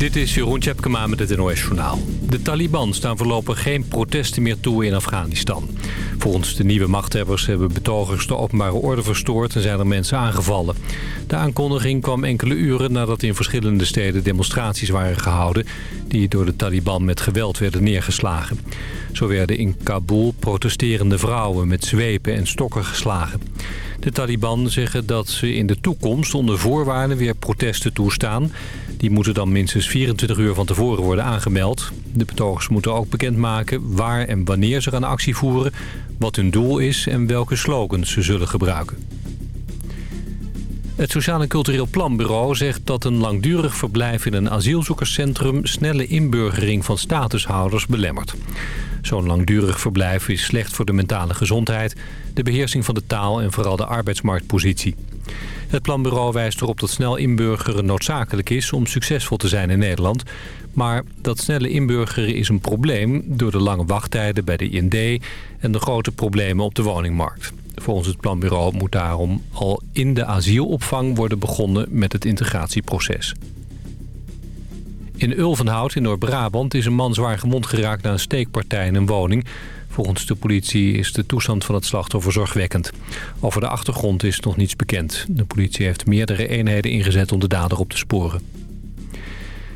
Dit is Jeroen Tjepkema met het NOS Journaal. De Taliban staan voorlopig geen protesten meer toe in Afghanistan. Volgens de nieuwe machthebbers hebben betogers de openbare orde verstoord... en zijn er mensen aangevallen. De aankondiging kwam enkele uren nadat in verschillende steden demonstraties waren gehouden... die door de Taliban met geweld werden neergeslagen. Zo werden in Kabul protesterende vrouwen met zwepen en stokken geslagen. De Taliban zeggen dat ze in de toekomst onder voorwaarden weer protesten toestaan. Die moeten dan minstens 24 uur van tevoren worden aangemeld. De betogers moeten ook bekendmaken waar en wanneer ze gaan actie voeren... wat hun doel is en welke slogans ze zullen gebruiken. Het Sociaal en Cultureel Planbureau zegt dat een langdurig verblijf in een asielzoekerscentrum snelle inburgering van statushouders belemmert. Zo'n langdurig verblijf is slecht voor de mentale gezondheid, de beheersing van de taal en vooral de arbeidsmarktpositie. Het planbureau wijst erop dat snel inburgeren noodzakelijk is om succesvol te zijn in Nederland. Maar dat snelle inburgeren is een probleem door de lange wachttijden bij de IND en de grote problemen op de woningmarkt. Volgens het planbureau moet daarom al in de asielopvang worden begonnen met het integratieproces. In Ulvenhout in Noord-Brabant is een man zwaar gewond geraakt na een steekpartij in een woning. Volgens de politie is de toestand van het slachtoffer zorgwekkend. Over de achtergrond is nog niets bekend. De politie heeft meerdere eenheden ingezet om de dader op te sporen.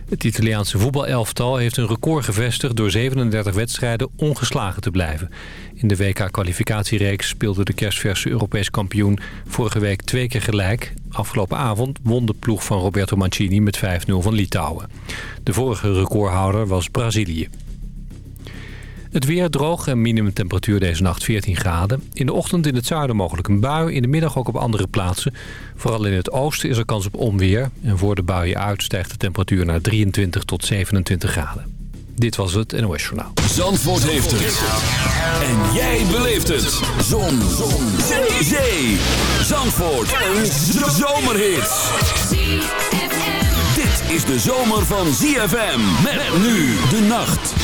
Het Italiaanse voetbalelftal heeft een record gevestigd door 37 wedstrijden ongeslagen te blijven. In de WK-kwalificatiereeks speelde de kerstverse Europees kampioen vorige week twee keer gelijk. Afgelopen avond won de ploeg van Roberto Mancini met 5-0 van Litouwen. De vorige recordhouder was Brazilië. Het weer droog en minimumtemperatuur deze nacht 14 graden. In de ochtend in het zuiden mogelijk een bui. In de middag ook op andere plaatsen. Vooral in het oosten is er kans op onweer. En voor de buien uit stijgt de temperatuur naar 23 tot 27 graden. Dit was het NOS Journaal. Zandvoort heeft het. En jij beleeft het. Zon. Zon. Zee. Zandvoort. Een zomerhit. Dit is de zomer van ZFM. Nu de nacht.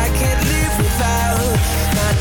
I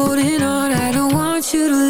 holding on. I don't want you to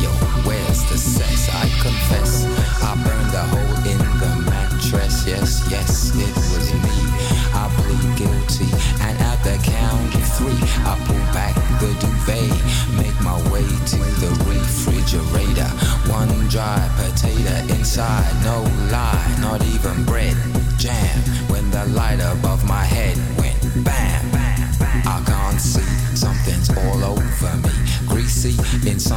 yo, where's the sex? I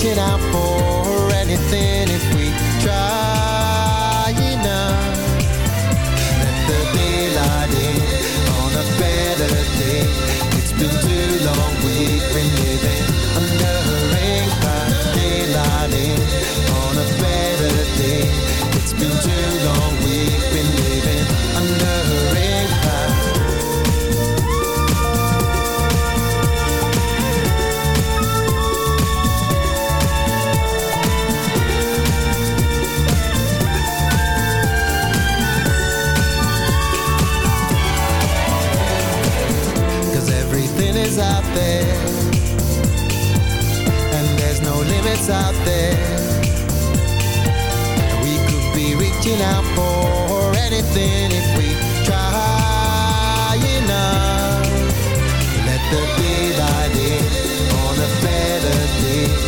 Be out for anything if we out there. We could be reaching out for anything if we try enough. Let the daylight in on a better day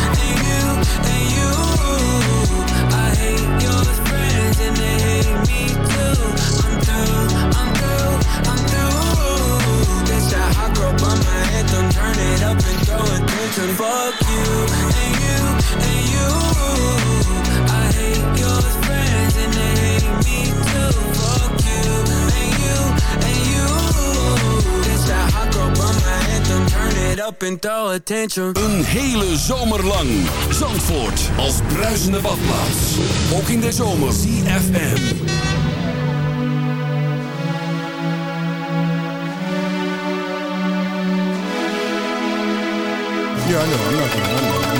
attention. Fuck you and you and you. I hate your friends and they hate me too. Fuck you and you and you. This that hot girl bummer anthem. Turn it up and throw attention. Een hele zomer lang. Zandvoort als bruisende badplaats. Ook in de zomer. CFM. Yeah, I know. I'm not gonna. I know.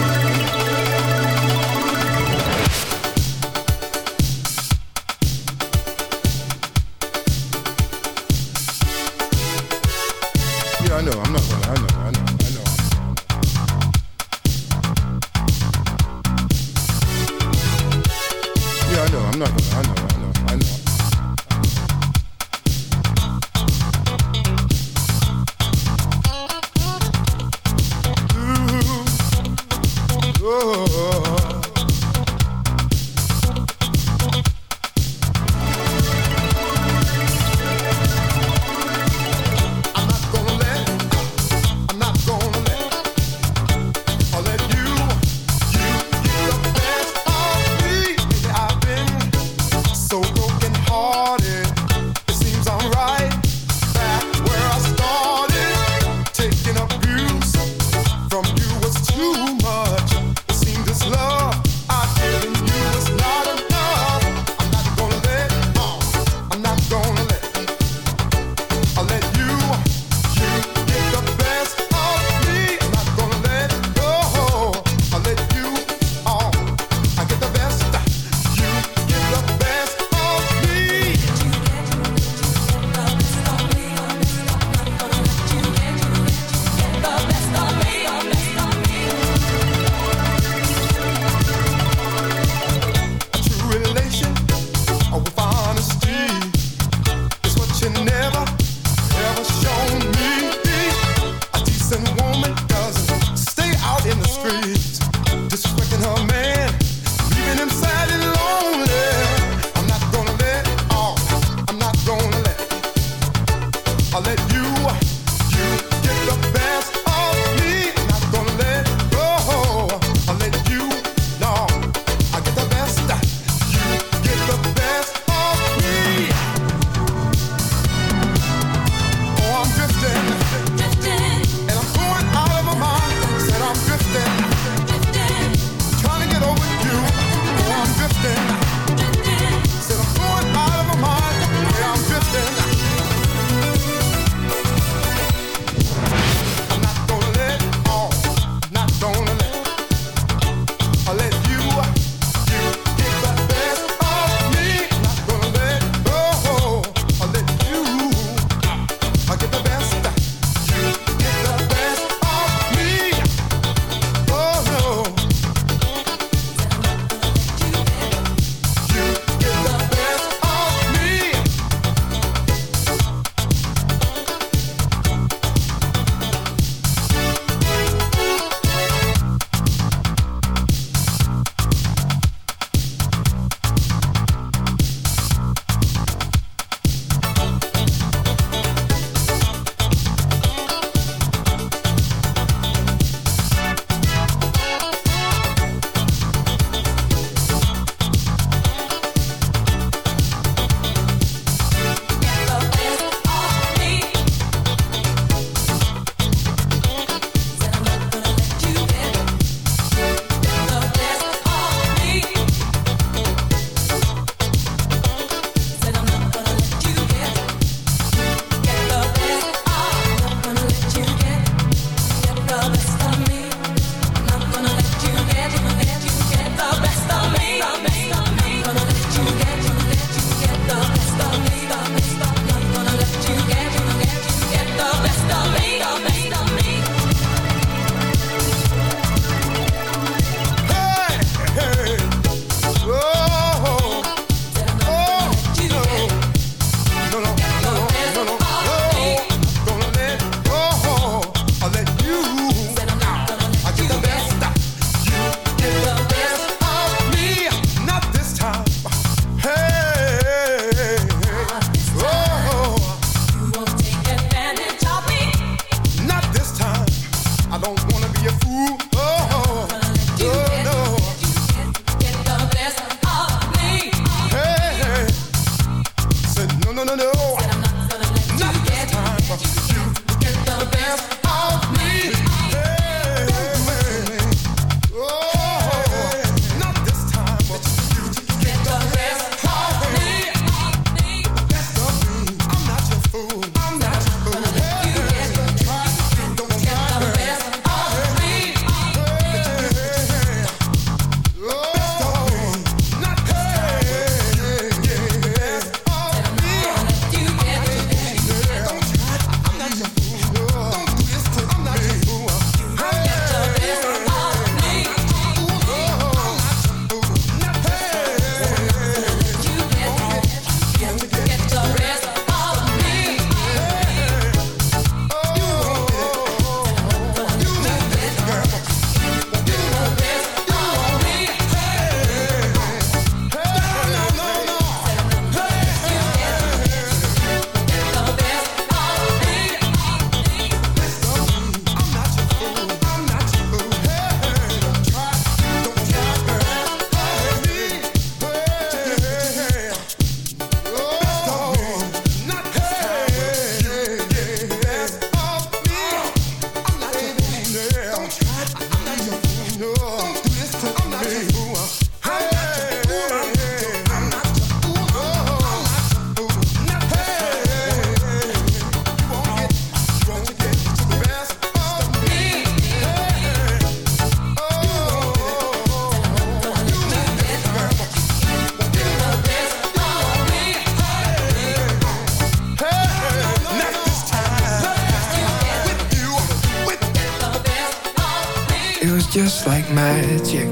Just like magic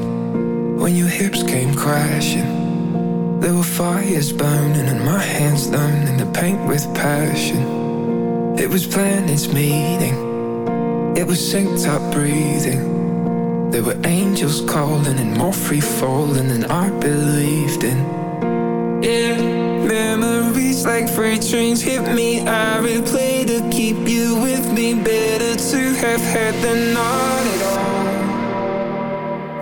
when your hips came crashing. There were fires burning and my hands numb in the paint with passion. It was planets meeting, it was synced up breathing. There were angels calling and more free falling than I believed in. Yeah, memories like freight trains hit me. I replay to keep you with me. Better to have had than not.